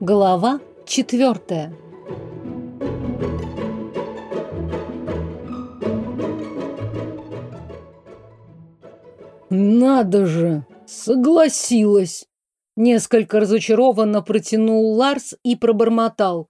Глава четвертая. Надо же, согласилась. Несколько разочарованно протянул Ларс и пробормотал.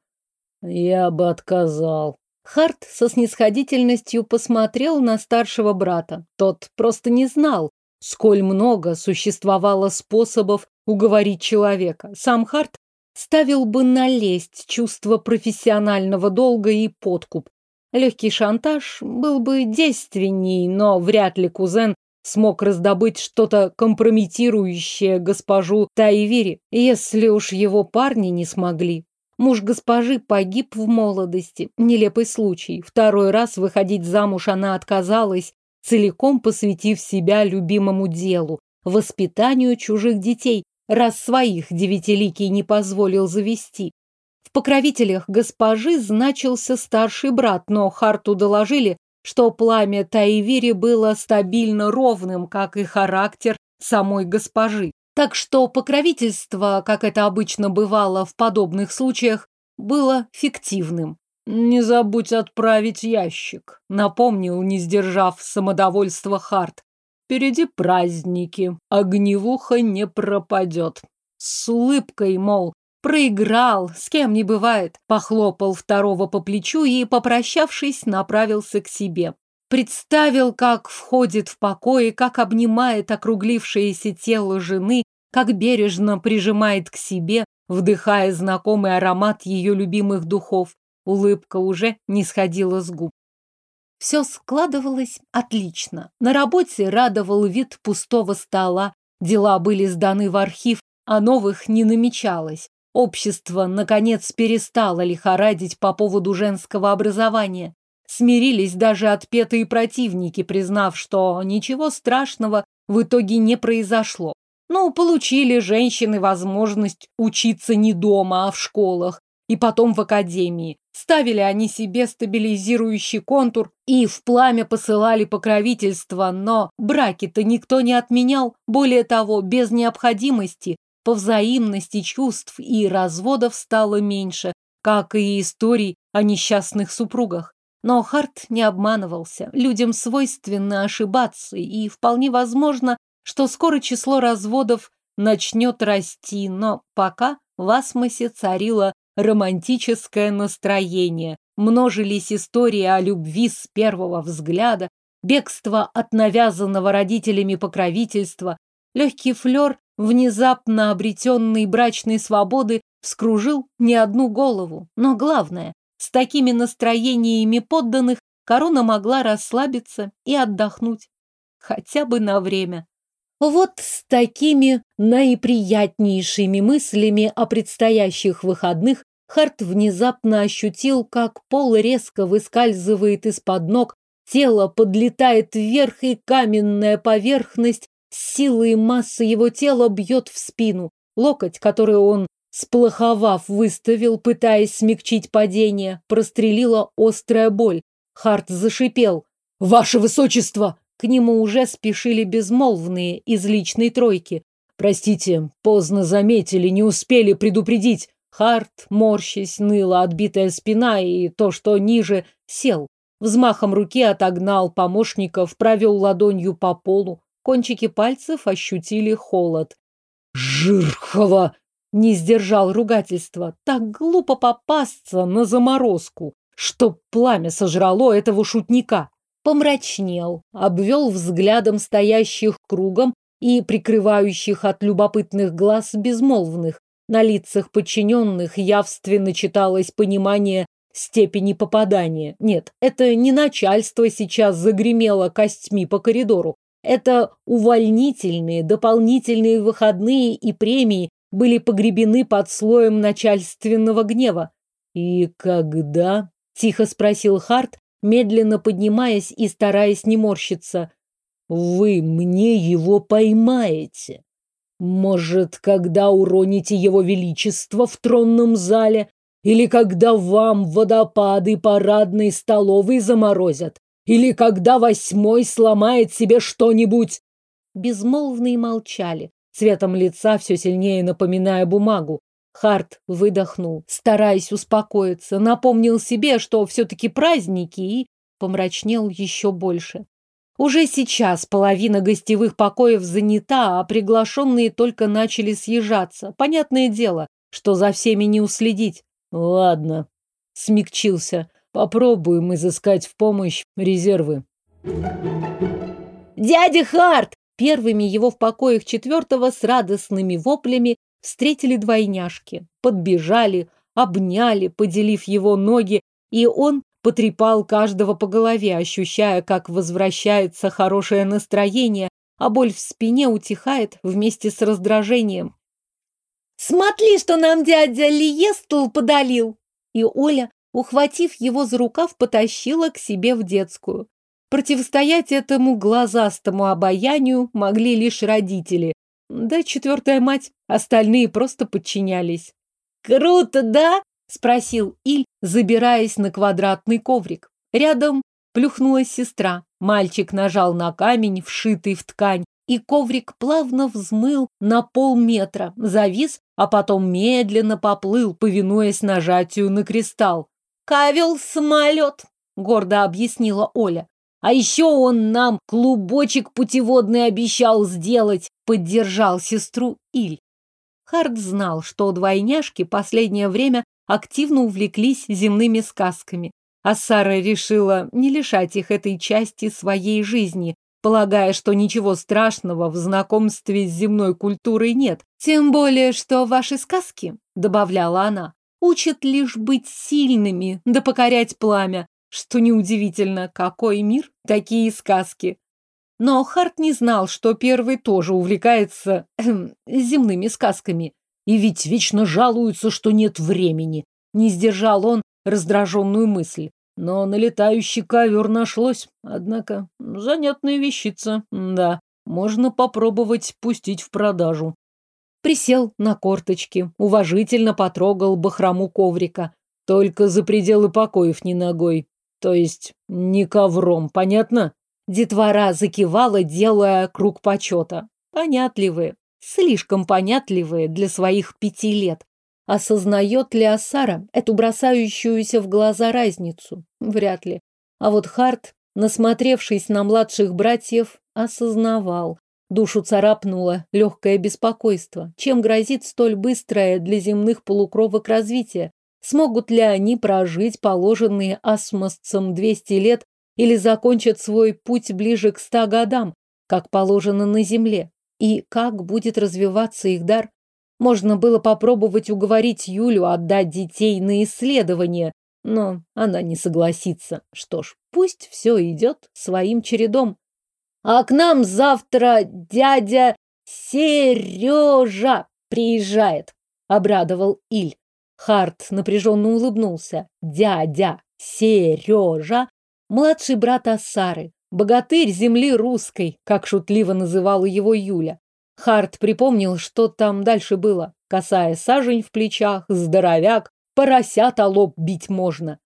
Я бы отказал. Харт со снисходительностью посмотрел на старшего брата. Тот просто не знал, сколь много существовало способов уговорить человека. Сам Харт ставил бы на лесть чувство профессионального долга и подкуп. Легкий шантаж был бы действенней, но вряд ли кузен смог раздобыть что-то компрометирующее госпожу Таивири, если уж его парни не смогли. Муж госпожи погиб в молодости. Нелепый случай. Второй раз выходить замуж она отказалась, целиком посвятив себя любимому делу – воспитанию чужих детей, раз своих девятиликий не позволил завести. В покровителях госпожи значился старший брат, но Харту доложили, что пламя Таивири было стабильно ровным, как и характер самой госпожи. Так что покровительство, как это обычно бывало в подобных случаях, было фиктивным. «Не забудь отправить ящик», — напомнил, не сдержав самодовольства Харт. «Впереди праздники, огневуха не пропадет». С улыбкой, мол, Проиграл, с кем не бывает. Похлопал второго по плечу и, попрощавшись, направился к себе. Представил, как входит в покой, как обнимает округлившееся тело жены, как бережно прижимает к себе, вдыхая знакомый аромат ее любимых духов. Улыбка уже не сходила с губ. Все складывалось отлично. На работе радовал вид пустого стола, дела были сданы в архив, а новых не намечалось. Общество, наконец, перестало лихорадить по поводу женского образования. Смирились даже отпетые противники, признав, что ничего страшного в итоге не произошло. Ну, получили женщины возможность учиться не дома, а в школах, и потом в академии. Ставили они себе стабилизирующий контур и в пламя посылали покровительство, но браки-то никто не отменял. Более того, без необходимости по взаимности чувств и разводов стало меньше, как и историй о несчастных супругах. Но Харт не обманывался. Людям свойственно ошибаться, и вполне возможно, что скоро число разводов начнет расти, но пока в Асмосе царило романтическое настроение. Множились истории о любви с первого взгляда, бегство от навязанного родителями покровительства, легкий флер внезапно обретенной брачной свободы вскружил не одну голову. Но главное, с такими настроениями подданных корона могла расслабиться и отдохнуть. Хотя бы на время. Вот с такими наиприятнейшими мыслями о предстоящих выходных Харт внезапно ощутил, как пол резко выскальзывает из-под ног, тело подлетает вверх, и каменная поверхность Силы и масса его тела бьет в спину. Локоть, который он, сплоховав, выставил, пытаясь смягчить падение, прострелила острая боль. Харт зашипел. «Ваше высочество!» К нему уже спешили безмолвные из личной тройки. «Простите, поздно заметили, не успели предупредить». Харт, морщись, ныла отбитая спина и то, что ниже, сел. Взмахом руки отогнал помощников, провел ладонью по полу. Кончики пальцев ощутили холод. «Жирхова!» — не сдержал ругательства. Так глупо попасться на заморозку, чтоб пламя сожрало этого шутника. Помрачнел, обвел взглядом стоящих кругом и прикрывающих от любопытных глаз безмолвных. На лицах подчиненных явственно читалось понимание степени попадания. Нет, это не начальство сейчас загремело костьми по коридору. Это увольнительные, дополнительные выходные и премии были погребены под слоем начальственного гнева. «И когда?» – тихо спросил Харт, медленно поднимаясь и стараясь не морщиться. «Вы мне его поймаете. Может, когда уроните его величество в тронном зале, или когда вам водопады парадной столовой заморозят, или когда восьмой сломает себе что-нибудь. Безмолвные молчали. цветом лица все сильнее напоминая бумагу. Харт выдохнул, стараясь успокоиться, напомнил себе, что все-таки праздники, и помрачнел еще больше. Уже сейчас половина гостевых покоев занята, а приглашенные только начали съезжаться. Понятное дело, что за всеми не уследить. Ладно, смягчился. Попробуем изыскать в помощь резервы. Дядя Харт! Первыми его в покоях четвертого с радостными воплями встретили двойняшки. Подбежали, обняли, поделив его ноги, и он потрепал каждого по голове, ощущая, как возвращается хорошее настроение, а боль в спине утихает вместе с раздражением. «Смотри, что нам дядя Лиестл подалил!» И Оля, ухватив его за рукав, потащила к себе в детскую. Противостоять этому глазастому обаянию могли лишь родители. Да четвертая мать, остальные просто подчинялись. «Круто, да?» – спросил Иль, забираясь на квадратный коврик. Рядом плюхнулась сестра. Мальчик нажал на камень, вшитый в ткань, и коврик плавно взмыл на полметра, завис, а потом медленно поплыл, повинуясь нажатию на кристалл. «Кавел-самолет», — гордо объяснила Оля. А еще он нам клубочек путеводный обещал сделать, поддержал сестру Иль. Харт знал, что двойняшки последнее время активно увлеклись земными сказками, а Сара решила не лишать их этой части своей жизни, полагая, что ничего страшного в знакомстве с земной культурой нет. Тем более, что ваши сказки, добавляла она, учат лишь быть сильными, да покорять пламя, что неудивительно, какой мир, такие сказки. Но Харт не знал, что первый тоже увлекается земными сказками. И ведь вечно жалуются, что нет времени. Не сдержал он раздраженную мысль. Но на летающий ковер нашлось. Однако занятная вещица. Да, можно попробовать пустить в продажу. Присел на корточки, уважительно потрогал бахрому коврика. Только за пределы покоев не ногой. То есть не ковром, понятно? Детвора закивала, делая круг почета. Понятливые, слишком понятливые для своих пяти лет. Осознает ли Асара эту бросающуюся в глаза разницу? Вряд ли. А вот Харт, насмотревшись на младших братьев, осознавал. Душу царапнуло легкое беспокойство. Чем грозит столь быстрое для земных полукровок развитие? Смогут ли они прожить положенные асмосцам 200 лет или закончат свой путь ближе к 100 годам, как положено на Земле? И как будет развиваться их дар? Можно было попробовать уговорить Юлю отдать детей на исследование, но она не согласится. Что ж, пусть все идет своим чередом. А к нам завтра дядя Сережа приезжает, обрадовал Иль. Харт напряженно улыбнулся. Дядя Сережа, младший брат Ассары, богатырь земли русской, как шутливо называла его Юля. Харт припомнил, что там дальше было. Косая сажень в плечах, здоровяк, поросята лоб бить можно.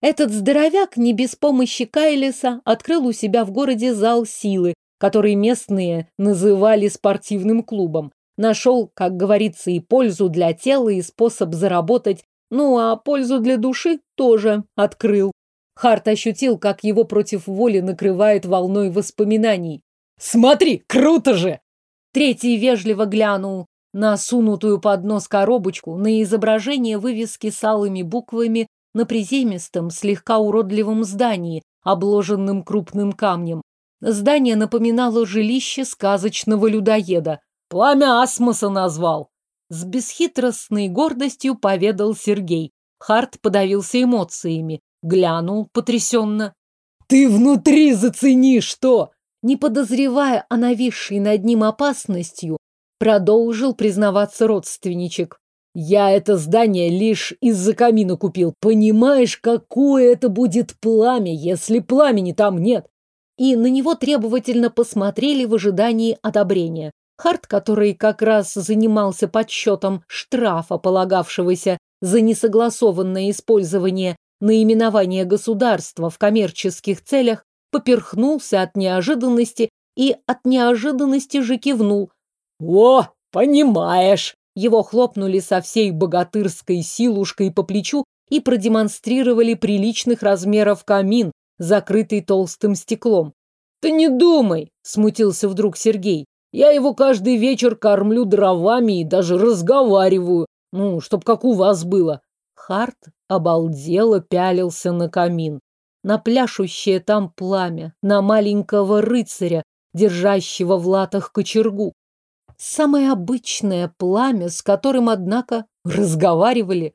Этот здоровяк не без помощи Кайлиса открыл у себя в городе зал силы, который местные называли спортивным клубом. Нашел, как говорится, и пользу для тела, и способ заработать. Ну, а пользу для души тоже открыл. Харт ощутил, как его против воли накрывает волной воспоминаний. «Смотри, круто же!» Третий вежливо глянул на сунутую под нос коробочку, на изображение вывески с алыми буквами на приземистом, слегка уродливом здании, обложенном крупным камнем. Здание напоминало жилище сказочного людоеда. Пламя Асмоса назвал. С бесхитростной гордостью поведал Сергей. Харт подавился эмоциями, глянул потрясенно. «Ты внутри зацени, что!» Не подозревая о нависшей над ним опасностью, продолжил признаваться родственничек. «Я это здание лишь из-за камина купил. Понимаешь, какое это будет пламя, если пламени там нет?» И на него требовательно посмотрели в ожидании одобрения. Харт, который как раз занимался подсчетом штрафа, полагавшегося за несогласованное использование наименования государства в коммерческих целях, поперхнулся от неожиданности и от неожиданности же кивнул. О, понимаешь. Его хлопнули со всей богатырской силушкой по плечу и продемонстрировали приличных размеров камин, закрытый толстым стеклом. «Ты не думай!» – смутился вдруг Сергей. «Я его каждый вечер кормлю дровами и даже разговариваю. Ну, чтоб как у вас было». Харт обалдело пялился на камин, на пляшущее там пламя, на маленького рыцаря, держащего в латах кочергу. Самое обычное пламя, с которым, однако, разговаривали.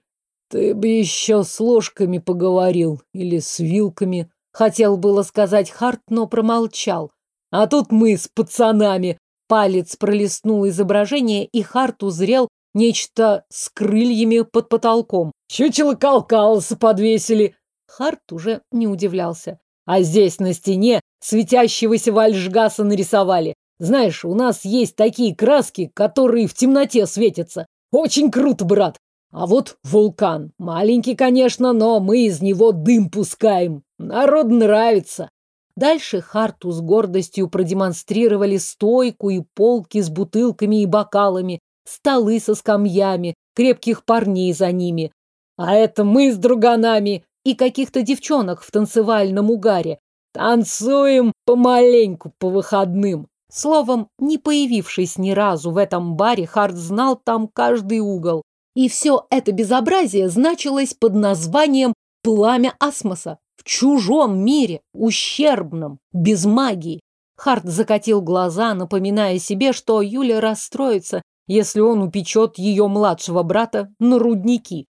Ты бы еще с ложками поговорил или с вилками. Хотел было сказать Харт, но промолчал. А тут мы с пацанами. Палец пролистнул изображение, и Харт узрел нечто с крыльями под потолком. Чучело калкалса подвесили. Харт уже не удивлялся. А здесь на стене светящегося вальжгаса нарисовали. Знаешь, у нас есть такие краски, которые в темноте светятся. Очень круто, брат. А вот вулкан. Маленький, конечно, но мы из него дым пускаем. Народ нравится. Дальше Харту с гордостью продемонстрировали стойку и полки с бутылками и бокалами, столы со скамьями, крепких парней за ними. А это мы с друганами и каких-то девчонок в танцевальном угаре. Танцуем помаленьку по выходным. Словом, не появившись ни разу в этом баре, Харт знал там каждый угол. И все это безобразие значилось под названием «Пламя Асмоса». В чужом мире, ущербном, без магии. Харт закатил глаза, напоминая себе, что Юля расстроится, если он упечет ее младшего брата на рудники.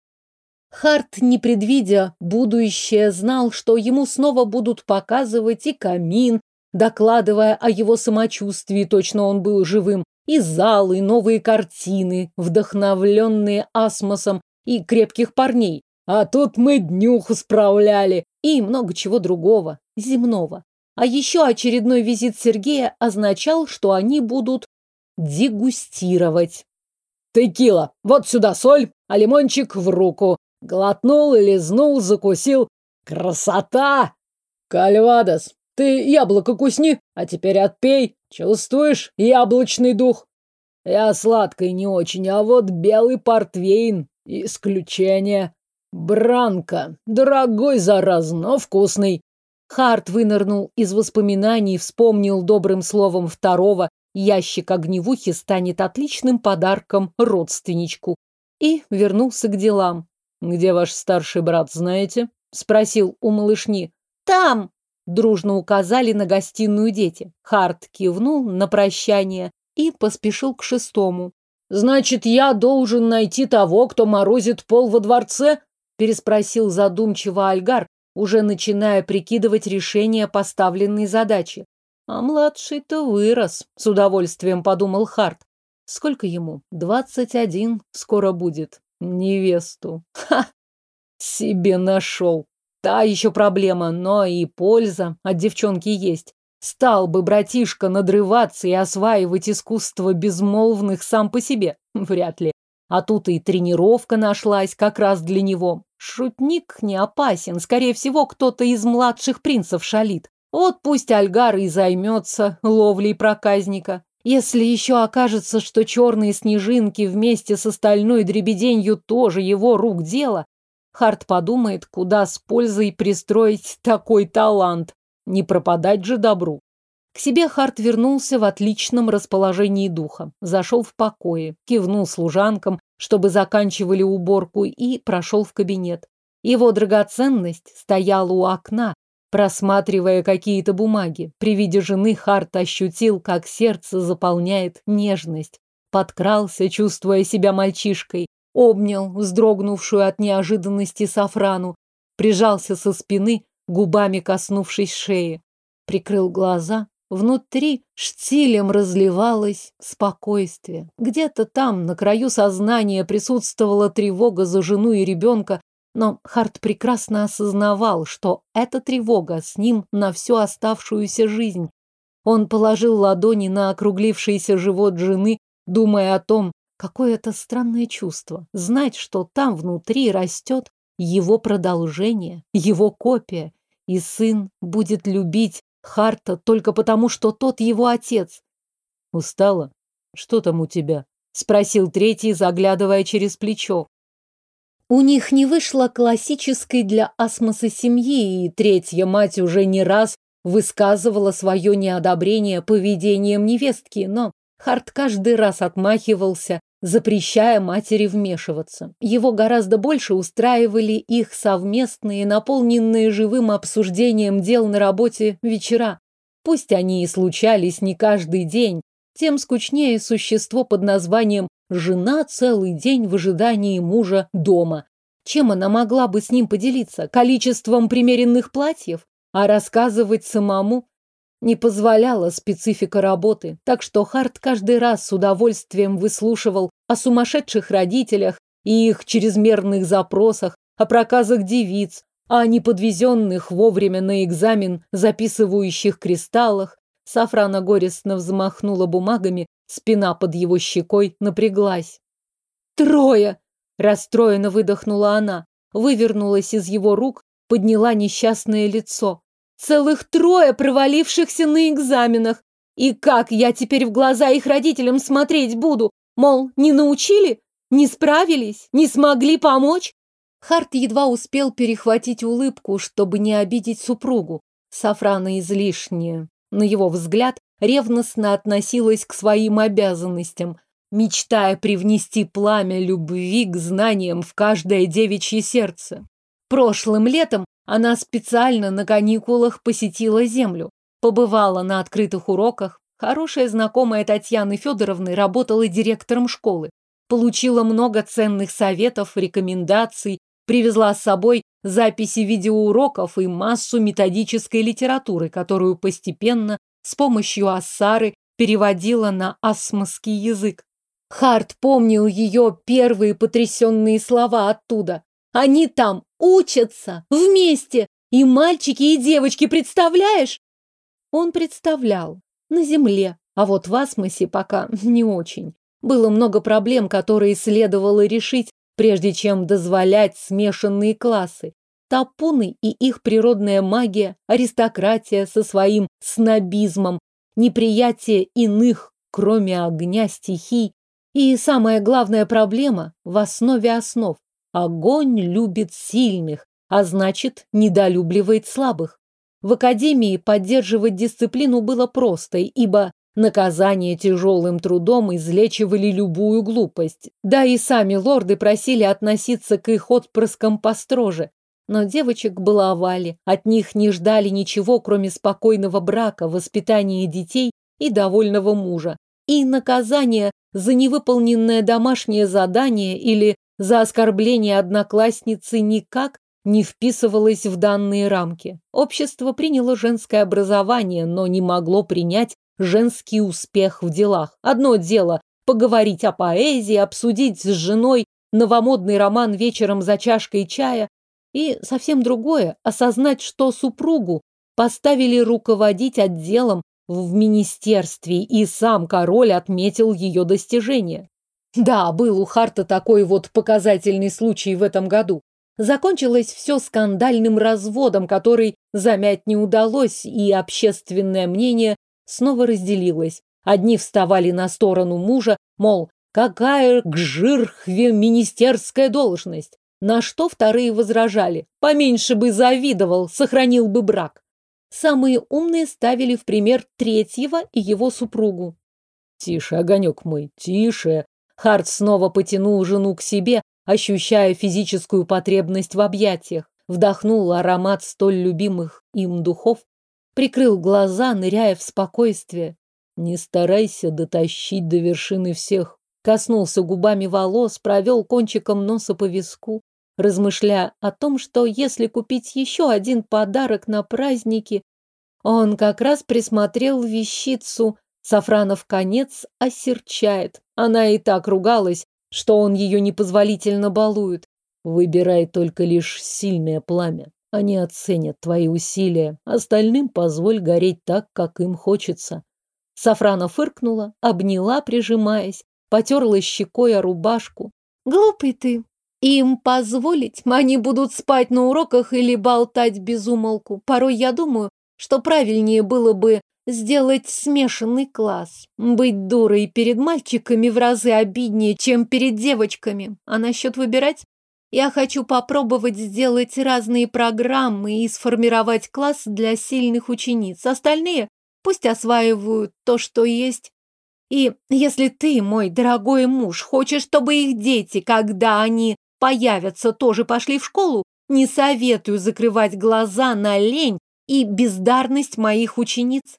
Харт, не предвидя будущее, знал, что ему снова будут показывать и камин, докладывая о его самочувствии, точно он был живым, и залы, и новые картины, вдохновленные асмосом и крепких парней. А тут мы днюху справляли. И много чего другого, земного. А еще очередной визит Сергея означал, что они будут дегустировать. Текила, вот сюда соль, а лимончик в руку. Глотнул, лизнул, закусил. Красота! Кальвадос, ты яблоко кусни, а теперь отпей. Чувствуешь яблочный дух? Я сладкой не очень, а вот белый портвейн – исключение. Бранка, дорогой зараз, но вкусный. Харт вынырнул из воспоминаний, вспомнил добрым словом второго. Ящик огневухи станет отличным подарком родственничку. И вернулся к делам. «Где ваш старший брат, знаете?» – спросил у малышни. «Там!» Дружно указали на гостиную дети. Харт кивнул на прощание и поспешил к шестому. «Значит, я должен найти того, кто морозит пол во дворце?» переспросил задумчиво Альгар, уже начиная прикидывать решение поставленной задачи. А младший-то вырос, с удовольствием подумал Харт. Сколько ему? Двадцать один скоро будет. Невесту. Ха! Себе нашел. Та еще проблема, но и польза от девчонки есть. Стал бы братишка надрываться и осваивать искусство безмолвных сам по себе? Вряд ли. А тут и тренировка нашлась как раз для него. Шутник не опасен. Скорее всего, кто-то из младших принцев шалит. Вот пусть Альгар и займется ловлей проказника. Если еще окажется, что черные снежинки вместе с остальной дребеденью тоже его рук дело, Харт подумает, куда с пользой пристроить такой талант. Не пропадать же добру. К себе Харт вернулся в отличном расположении духа. Зашел в покое, кивнул служанкам, чтобы заканчивали уборку, и прошел в кабинет. Его драгоценность стояла у окна, просматривая какие-то бумаги. При виде жены Харт ощутил, как сердце заполняет нежность. Подкрался, чувствуя себя мальчишкой обнял вздрогнувшую от неожиданности Сафрану, прижался со спины, губами коснувшись шеи, прикрыл глаза. Внутри штилем разливалось спокойствие. Где-то там, на краю сознания, присутствовала тревога за жену и ребенка, но Харт прекрасно осознавал, что эта тревога с ним на всю оставшуюся жизнь. Он положил ладони на округлившийся живот жены, думая о том, Какое это странное чувство. Знать, что там внутри растет его продолжение, его копия. И сын будет любить Харта только потому, что тот его отец. Устала? Что там у тебя? Спросил третий, заглядывая через плечо. У них не вышло классической для асмоса семьи, и третья мать уже не раз высказывала свое неодобрение поведением невестки, но Харт каждый раз отмахивался, запрещая матери вмешиваться. Его гораздо больше устраивали их совместные, наполненные живым обсуждением дел на работе вечера. Пусть они и случались не каждый день, тем скучнее существо под названием «жена целый день в ожидании мужа дома». Чем она могла бы с ним поделиться? Количеством примеренных платьев? А рассказывать самому не позволяла специфика работы, так что Харт каждый раз с удовольствием выслушивал о сумасшедших родителях и их чрезмерных запросах, о проказах девиц, о неподвезенных вовремя на экзамен записывающих кристаллах, Сафрана горестно взмахнула бумагами, спина под его щекой напряглась. «Трое!» – расстроенно выдохнула она, вывернулась из его рук, подняла несчастное лицо. «Целых трое провалившихся на экзаменах! И как я теперь в глаза их родителям смотреть буду? Мол, не научили? Не справились? Не смогли помочь?» Харт едва успел перехватить улыбку, чтобы не обидеть супругу. Сафрана излишняя, на его взгляд, ревностно относилась к своим обязанностям, мечтая привнести пламя любви к знаниям в каждое девичье сердце. Прошлым летом она специально на каникулах посетила землю, побывала на открытых уроках. Хорошая знакомая Татьяны Федоровны работала директором школы, получила много ценных советов, рекомендаций, привезла с собой записи видеоуроков и массу методической литературы, которую постепенно с помощью Ассары переводила на асмосский язык. Харт помнил ее первые потрясенные слова оттуда. «Они там учатся вместе, и мальчики, и девочки, представляешь?» Он представлял. На земле, а вот в асмосе пока не очень. Было много проблем, которые следовало решить, прежде чем дозволять смешанные классы. Тапуны и их природная магия, аристократия со своим снобизмом, неприятие иных, кроме огня, стихий. И самая главная проблема в основе основ. Огонь любит сильных, а значит, недолюбливает слабых. В академии поддерживать дисциплину было просто, ибо Наказание тяжелым трудом излечивали любую глупость. Да и сами лорды просили относиться к их отпрыскам построже. Но девочек баловали, от них не ждали ничего, кроме спокойного брака, воспитания детей и довольного мужа. И наказание за невыполненное домашнее задание или за оскорбление одноклассницы никак не вписывалось в данные рамки. Общество приняло женское образование, но не могло принять женский успех в делах. Одно дело поговорить о поэзии, обсудить с женой новомодный роман вечером за чашкой чая, и совсем другое – осознать, что супругу поставили руководить отделом в министерстве, и сам король отметил ее достижения. Да, был у Харта такой вот показательный случай в этом году. Закончилось все скандальным разводом, который замять не удалось, и общественное мнение снова разделилась. Одни вставали на сторону мужа, мол, какая к жирхве министерская должность. На что вторые возражали. Поменьше бы завидовал, сохранил бы брак. Самые умные ставили в пример третьего и его супругу. Тише, огонек мой, тише. Харт снова потянул жену к себе, ощущая физическую потребность в объятиях. Вдохнул аромат столь любимых им духов, Прикрыл глаза, ныряя в спокойствие. Не старайся дотащить до вершины всех. Коснулся губами волос, провел кончиком носа по виску, размышляя о том, что если купить еще один подарок на праздники, он как раз присмотрел вещицу. Сафранов конец осерчает. Она и так ругалась, что он ее непозволительно балует. Выбирай только лишь сильное пламя. Они оценят твои усилия. Остальным позволь гореть так, как им хочется. Сафрана фыркнула, обняла, прижимаясь, потерла щекой о рубашку. Глупый ты. Им позволить? Они будут спать на уроках или болтать без умолку. Порой я думаю, что правильнее было бы сделать смешанный класс. Быть дурой перед мальчиками в разы обиднее, чем перед девочками. А насчет выбирать? Я хочу попробовать сделать разные программы и сформировать класс для сильных учениц. Остальные пусть осваивают то, что есть. И если ты, мой дорогой муж, хочешь, чтобы их дети, когда они появятся, тоже пошли в школу, не советую закрывать глаза на лень и бездарность моих учениц.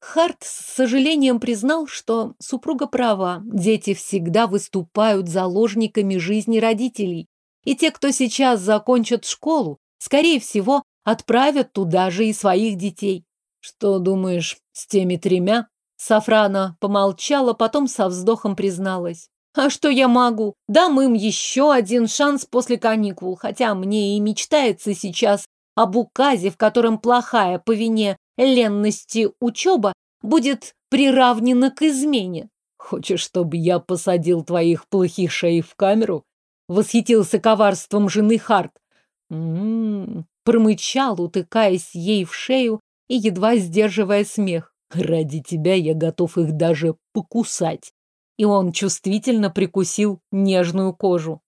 Харт с сожалением признал, что супруга права, дети всегда выступают заложниками жизни родителей. И те, кто сейчас закончат школу, скорее всего, отправят туда же и своих детей. Что думаешь с теми тремя? Сафрана помолчала, потом со вздохом призналась. А что я могу? Дам им еще один шанс после каникул, хотя мне и мечтается сейчас об указе, в котором плохая по вине ленности учеба будет приравнена к измене. Хочешь, чтобы я посадил твоих плохих шеи в камеру? Восхитился коварством жены Харт. М-м-м, промычал, утыкаясь ей в шею и едва сдерживая смех. Ради тебя я готов их даже покусать. И он чувствительно прикусил нежную кожу.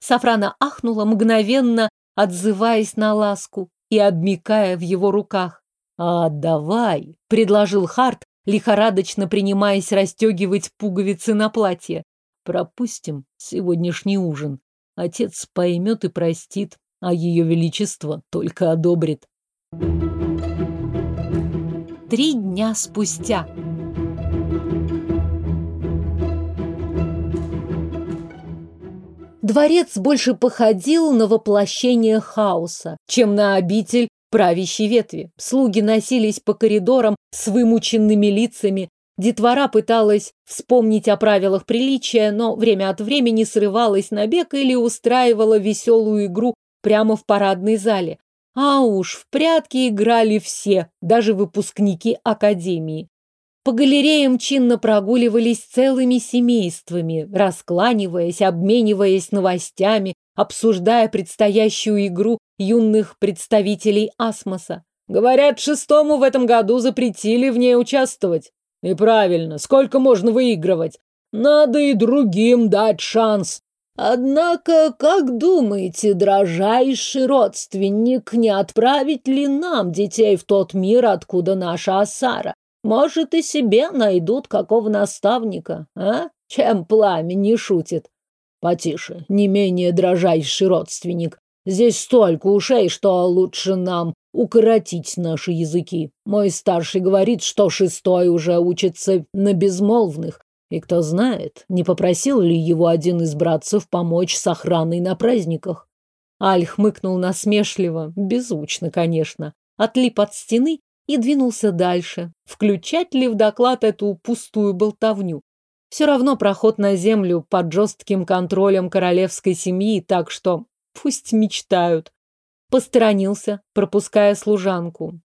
Сафрана ахнула мгновенно, отзываясь на ласку и обмикая в его руках. «А давай», — предложил Харт, лихорадочно принимаясь расстегивать пуговицы на платье. «Пропустим сегодняшний ужин. Отец поймет и простит, а ее величество только одобрит». Три дня спустя. Дворец больше походил на воплощение хаоса, чем на обитель правящей ветви. Слуги носились по коридорам с вымученными лицами. Детвора пыталась вспомнить о правилах приличия, но время от времени срывалась на бег или устраивала веселую игру прямо в парадной зале. А уж в прятки играли все, даже выпускники академии. По галереям чинно прогуливались целыми семействами, раскланиваясь, обмениваясь новостями, обсуждая предстоящую игру юных представителей Асмоса. Говорят, шестому в этом году запретили в ней участвовать. И правильно, сколько можно выигрывать? Надо и другим дать шанс. Однако, как думаете, дрожайший родственник, не отправить ли нам детей в тот мир, откуда наша Асара? Может, и себе найдут какого наставника, а? Чем пламя не шутит? Потише, не менее дрожайший родственник. Здесь столько ушей, что лучше нам укоротить наши языки. Мой старший говорит, что шестой уже учится на безмолвных. И кто знает, не попросил ли его один из братцев помочь с охраной на праздниках. Аль хмыкнул насмешливо, беззвучно, конечно, отлип от стены и двинулся дальше. Включать ли в доклад эту пустую болтовню? Все равно проход на землю под жестким контролем королевской семьи, так что пусть мечтают. Посторонился, пропуская служанку.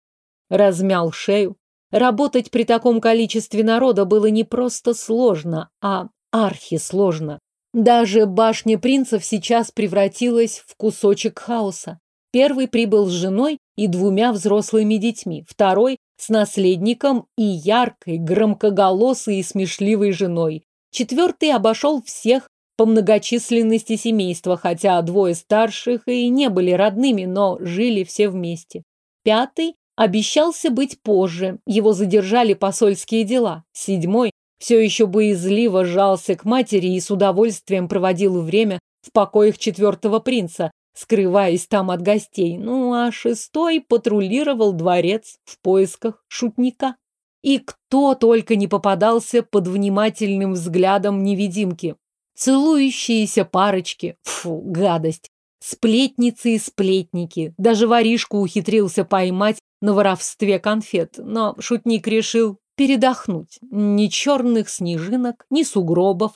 Размял шею. Работать при таком количестве народа было не просто сложно, а архисложно. Даже башня принцев сейчас превратилась в кусочек хаоса. Первый прибыл с женой и двумя взрослыми детьми, второй с наследником и яркой, громкоголосой и смешливой женой. Четвертый обошел всех по многочисленности семейства, хотя двое старших и не были родными, но жили все вместе. Пятый обещался быть позже, его задержали посольские дела. Седьмой все еще боязливо жался к матери и с удовольствием проводил время в покоях четвертого принца, скрываясь там от гостей. Ну, а шестой патрулировал дворец в поисках шутника. И кто только не попадался под внимательным взглядом невидимки. Целующиеся парочки. Фу, гадость. Сплетницы и сплетники. Даже воришку ухитрился поймать на воровстве конфет. Но шутник решил передохнуть. Ни черных снежинок, ни сугробов,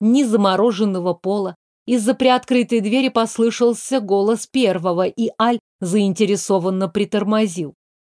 ни замороженного пола. Из-за приоткрытой двери послышался голос первого, и Аль заинтересованно притормозил.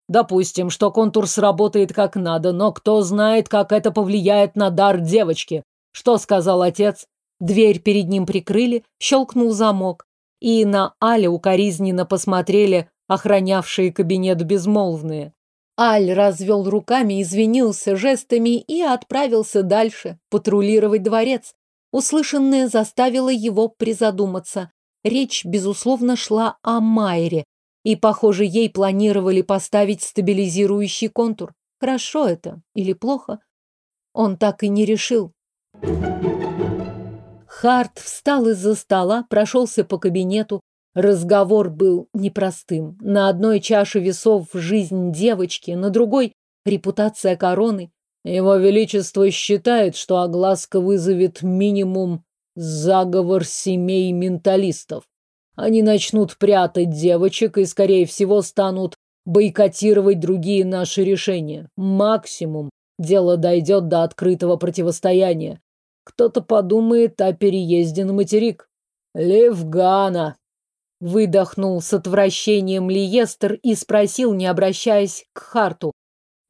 Допустим, что контур сработает как надо, но кто знает, как это повлияет на дар девочки. Что сказал отец? Дверь перед ним прикрыли, щелкнул замок, и на Аля укоризненно посмотрели охранявшие кабинет безмолвные. Аль развел руками, извинился жестами и отправился дальше, патрулировать дворец. Услышанное заставило его призадуматься. Речь, безусловно, шла о Майре, и, похоже, ей планировали поставить стабилизирующий контур. Хорошо это или плохо? Он так и не решил. Харт встал из-за стола, прошелся по кабинету. Разговор был непростым. На одной чаше весов жизнь девочки, на другой — репутация короны. Его Величество считает, что огласка вызовет минимум заговор семей менталистов. Они начнут прятать девочек и, скорее всего, станут бойкотировать другие наши решения. Максимум дело дойдет до открытого противостояния. Кто-то подумает о переезде на материк. Левгана. Выдохнул с отвращением Лиестер и спросил, не обращаясь к Харту.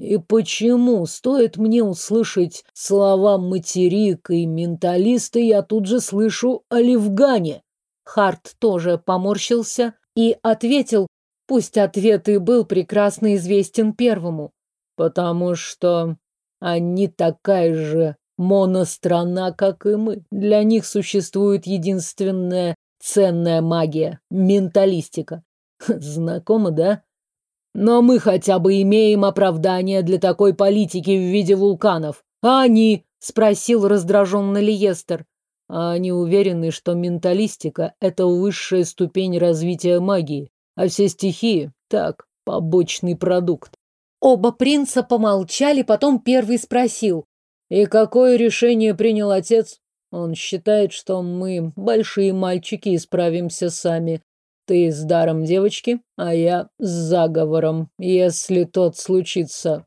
И почему, стоит мне услышать слова материк и менталиста, я тут же слышу о Левгане? Харт тоже поморщился и ответил, пусть ответ и был прекрасно известен первому. Потому что они такая же монострана, как и мы. Для них существует единственная ценная магия — менталистика. Знакомо, да? Но мы хотя бы имеем оправдание для такой политики в виде вулканов. А они, — спросил раздраженно Лиестер, — а они уверены, что менталистика — это высшая ступень развития магии, а все стихии — так, побочный продукт. Оба принца помолчали, потом первый спросил. И какое решение принял отец? Он считает, что мы, большие мальчики, справимся сами. Ты с даром девочки, а я с заговором, если тот случится.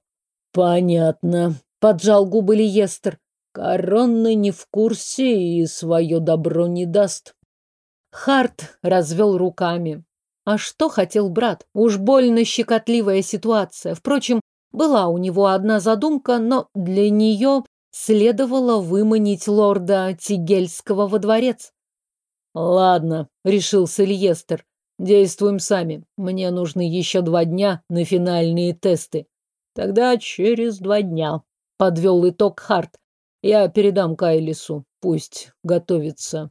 Понятно. Поджал губы Лиестер. Коронный не в курсе и свое добро не даст. Харт развел руками. А что хотел брат? Уж больно щекотливая ситуация. Впрочем, была у него одна задумка, но для нее следовало выманить лорда Тигельского во дворец. «Ладно», — решился Льестер. «Действуем сами. Мне нужны еще два дня на финальные тесты». «Тогда через два дня», — подвел итог Харт. «Я передам Кайлису. Пусть готовится.